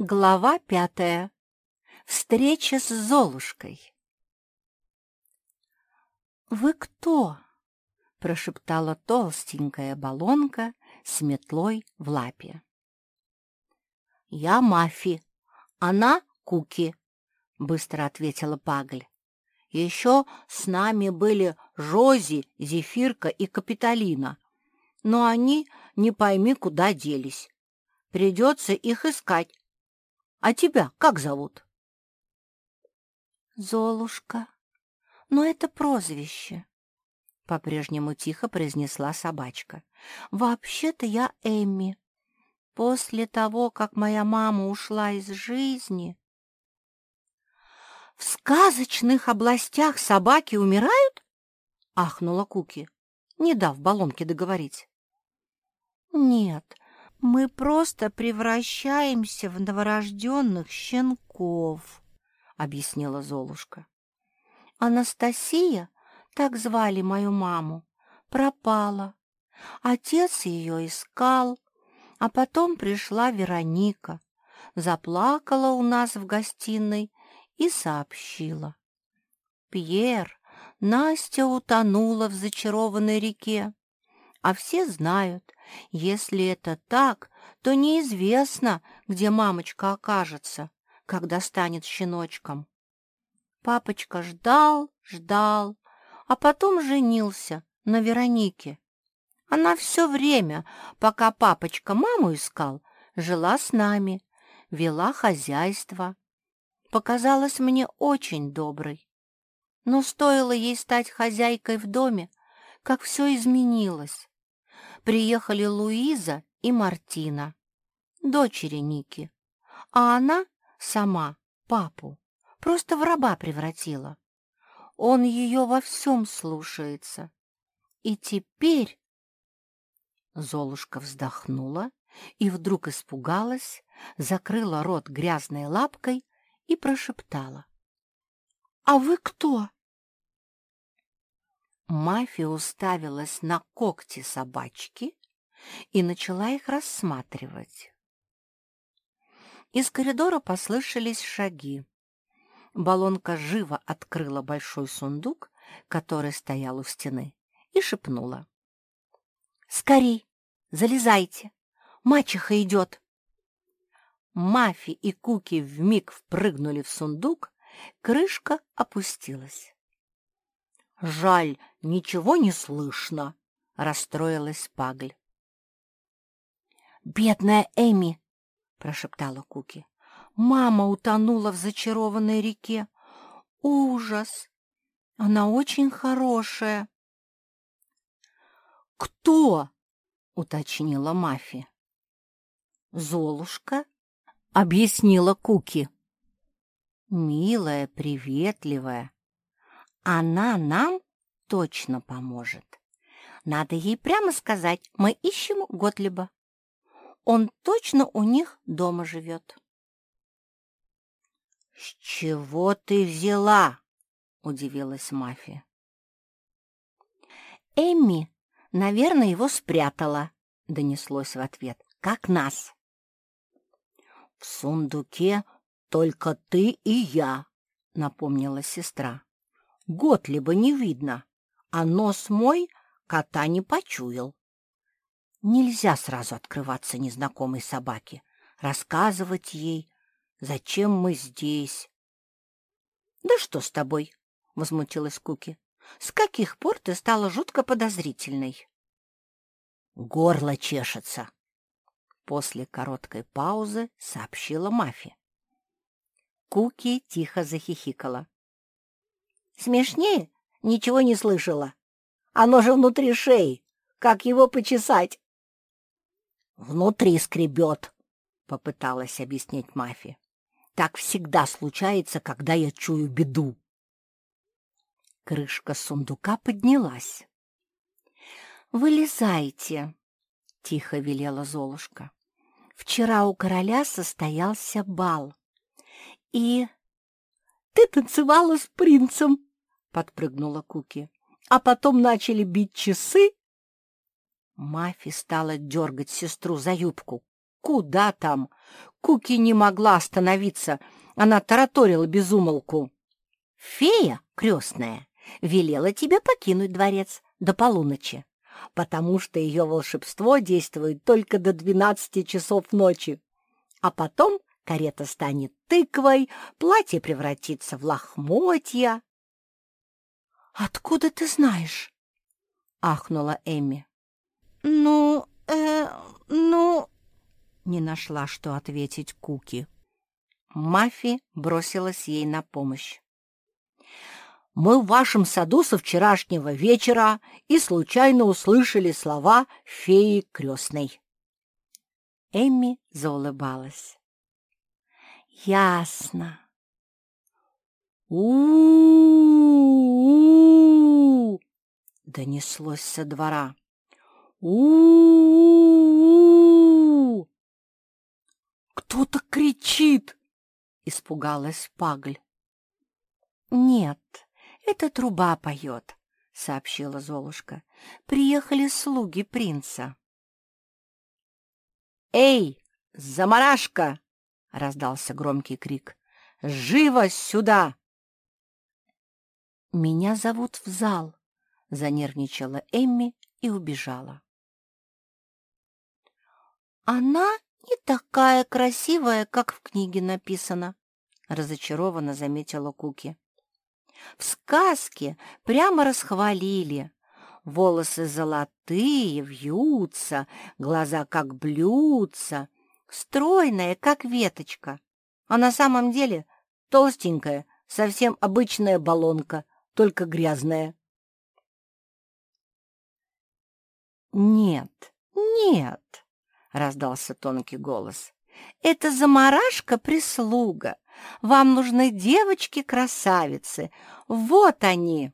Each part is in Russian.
Глава пятая. Встреча с Золушкой. «Вы кто?» — прошептала толстенькая баллонка с метлой в лапе. «Я Мафи, она Куки», — быстро ответила Пагль. «Еще с нами были Жози, Зефирка и Капитолина, но они не пойми куда делись. Придется их искать. А тебя как зовут?» «Золушка. Но это прозвище», — по-прежнему тихо произнесла собачка. «Вообще-то я Эмми. После того, как моя мама ушла из жизни...» «В сказочных областях собаки умирают?» — ахнула Куки, не дав баллонке договорить. «Нет, мы просто превращаемся в новорожденных щенков», — объяснила Золушка. «Анастасия, так звали мою маму, пропала. Отец ее искал, а потом пришла Вероника, заплакала у нас в гостиной и сообщила. Пьер, Настя утонула в зачарованной реке. А все знают, если это так, то неизвестно, где мамочка окажется, когда станет щеночком. Папочка ждал, ждал, а потом женился на Веронике. Она все время, пока папочка маму искал, жила с нами, вела хозяйство. Показалась мне очень доброй. Но стоило ей стать хозяйкой в доме, как все изменилось приехали Луиза и Мартина, дочери Ники, а она сама папу просто в раба превратила. Он ее во всем слушается. И теперь... Золушка вздохнула и вдруг испугалась, закрыла рот грязной лапкой и прошептала. — А вы кто? Мафия уставилась на когти собачки и начала их рассматривать. Из коридора послышались шаги. Балонка живо открыла большой сундук, который стоял у стены, и шепнула. — Скорей, залезайте, мачеха идет. Мафи и Куки вмиг впрыгнули в сундук, крышка опустилась. «Жаль, ничего не слышно», — расстроилась Пагль. «Бедная Эми!» — прошептала Куки. «Мама утонула в зачарованной реке. Ужас! Она очень хорошая». «Кто?» — уточнила Мафи. «Золушка», — объяснила Куки. «Милая, приветливая, она нам точно поможет. Надо ей прямо сказать, мы ищем Готлиба. Он точно у них дома живет. — С чего ты взяла? — удивилась Мафия. — Эмми, наверное, его спрятала, — донеслось в ответ, — как нас. — В сундуке только ты и я, — напомнила сестра. Готлиба не видно, а нос мой кота не почуял. Нельзя сразу открываться незнакомой собаке, рассказывать ей, зачем мы здесь. — Да что с тобой? — возмутилась Куки. — С каких пор ты стала жутко подозрительной? — Горло чешется. После короткой паузы сообщила Мафи. Куки тихо захихикала. Смешнее ничего не слышала. Оно же внутри шеи. Как его почесать? Внутри скребет, попыталась объяснить Мафи. Так всегда случается, когда я чую беду. Крышка сундука поднялась. «Вылезайте», — тихо велела Золушка. «Вчера у короля состоялся бал, и...» «Ты танцевала с принцем!» — подпрыгнула Куки. «А потом начали бить часы?» Мафи стала дергать сестру за юбку. Куда там? Куки не могла остановиться. Она тараторила безумолку. «Фея крестная велела тебе покинуть дворец до полуночи, потому что ее волшебство действует только до двенадцати часов ночи. А потом карета станет тыквой, платье превратится в лохмотья». «Откуда ты знаешь?» — ахнула Эми. «Ну, э, ну...» Не нашла, что ответить Куки. Мафи бросилась ей на помощь. «Мы в вашем саду со вчерашнего вечера и случайно услышали слова феи крестной». Эмми заулыбалась. «Ясно». «У-у-у!» — донеслось со двора. у «Кто-то кричит!» — испугалась Пагль. «Нет, это труба поет», — сообщила Золушка. «Приехали слуги принца». «Эй, заморашка!» — раздался громкий крик. «Живо сюда!» «Меня зовут в зал», — занервничала Эмми и убежала. «Она не такая красивая, как в книге написано», — разочарованно заметила Куки. «В сказке прямо расхвалили. Волосы золотые, вьются, глаза как блюдца, стройная, как веточка. А на самом деле толстенькая, совсем обычная баллонка, только грязная». «Нет, нет!» — раздался тонкий голос. «Это заморашка-прислуга. Вам нужны девочки-красавицы. Вот они!»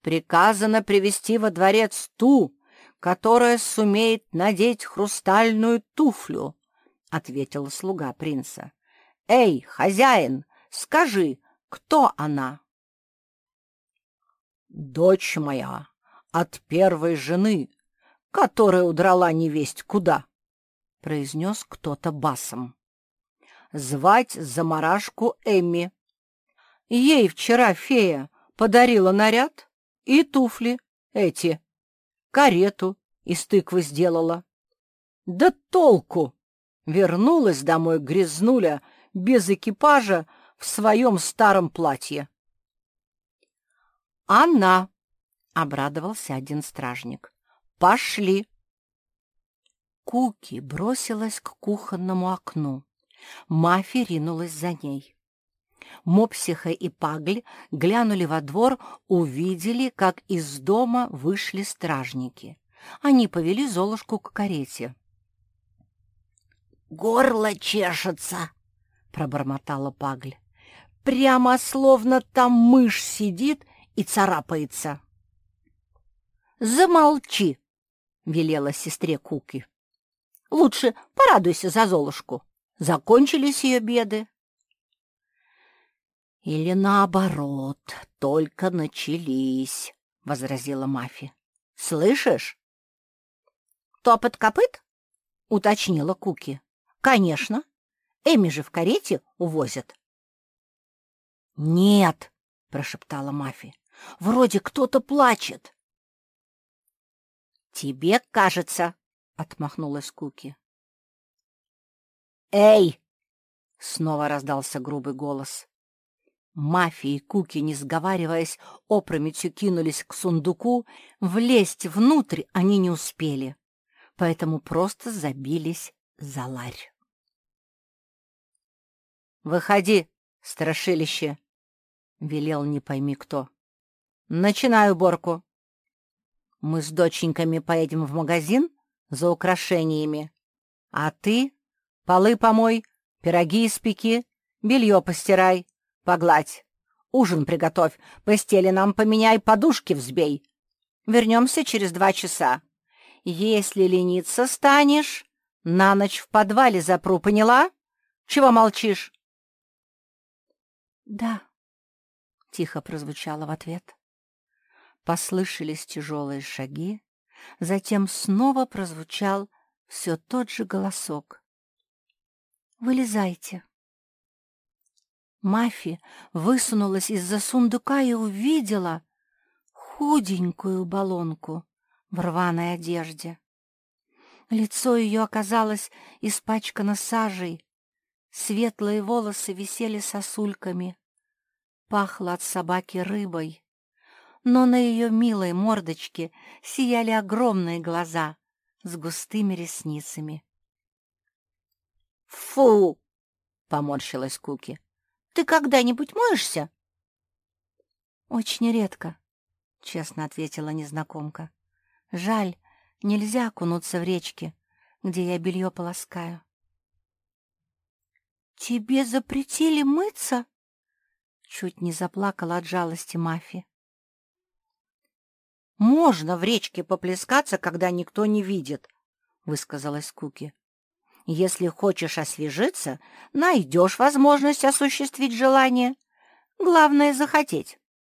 «Приказано привести во дворец ту, которая сумеет надеть хрустальную туфлю», — ответил слуга принца. «Эй, хозяин, скажи, кто она?» «Дочь моя от первой жены, которая удрала невесть куда», — произнес кто-то басом. «Звать заморашку Эмми. Ей вчера фея подарила наряд и туфли эти, карету из тыквы сделала. Да толку! Вернулась домой грязнуля без экипажа в своем старом платье. «Она!» — обрадовался один стражник. Пошли!» Куки бросилась к кухонному окну. Мафи ринулась за ней. Мопсиха и Пагль глянули во двор, увидели, как из дома вышли стражники. Они повели Золушку к карете. «Горло чешется!» — пробормотала Пагль. «Прямо словно там мышь сидит и царапается!» «Замолчи!» велела сестре Куки. «Лучше порадуйся за Золушку. Закончились ее беды». «Или наоборот, только начались», — возразила Мафи. «Слышишь?» «Топот копыт?» — уточнила Куки. «Конечно. Эми же в карете увозят». «Нет», — прошептала Мафи. «Вроде кто-то плачет». «Тебе кажется», — отмахнулась Куки. «Эй!» — снова раздался грубый голос. Мафия и Куки, не сговариваясь, опрометью кинулись к сундуку. Влезть внутрь они не успели, поэтому просто забились за ларь. «Выходи, страшилище!» — велел не пойми кто. «Начинай уборку!» Мы с доченьками поедем в магазин за украшениями. А ты полы помой, пироги испеки, белье постирай, погладь. Ужин приготовь, постели нам поменяй, подушки взбей. Вернемся через два часа. Если лениться станешь, на ночь в подвале запру, поняла? Чего молчишь? — Да, — тихо прозвучало в ответ. Послышались тяжелые шаги, затем снова прозвучал все тот же голосок. «Вылезайте». Мафи высунулась из-за сундука и увидела худенькую баллонку в рваной одежде. Лицо ее оказалось испачкано сажей, светлые волосы висели сосульками, пахло от собаки рыбой, но на ее милой мордочке сияли огромные глаза с густыми ресницами. «Фу!» — поморщилась Куки. «Ты когда-нибудь моешься?» «Очень редко», — честно ответила незнакомка. «Жаль, нельзя окунуться в речке, где я белье полоскаю». «Тебе запретили мыться?» Чуть не заплакала от жалости Мафи. «Можно в речке поплескаться, когда никто не видит», — высказалась Куки. «Если хочешь освежиться, найдешь возможность осуществить желание. Главное — захотеть».